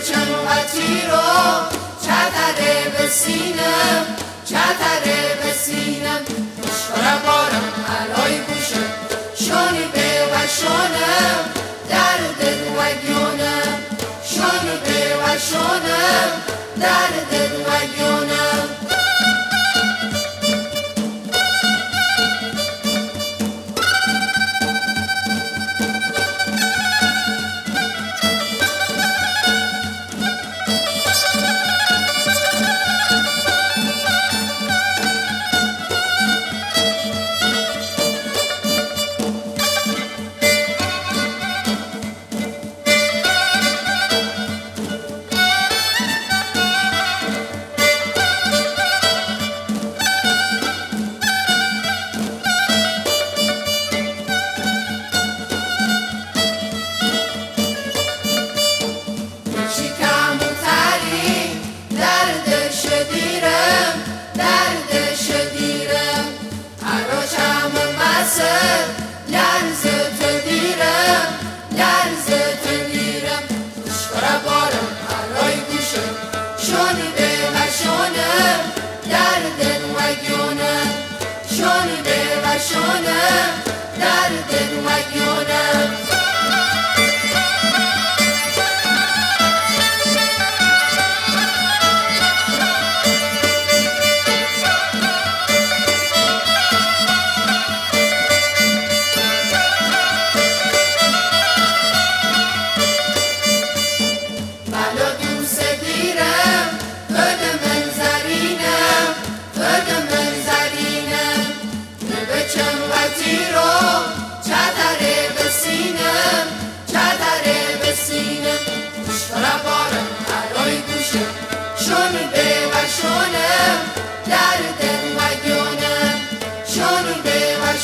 چنوغتی رو چتره به سینم چتره به سینم دشتر بارم علای گوشم شونی به و شونم درد و گیونم شونی به و شونم درد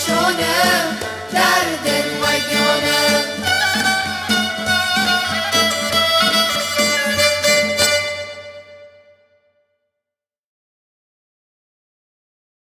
شلونه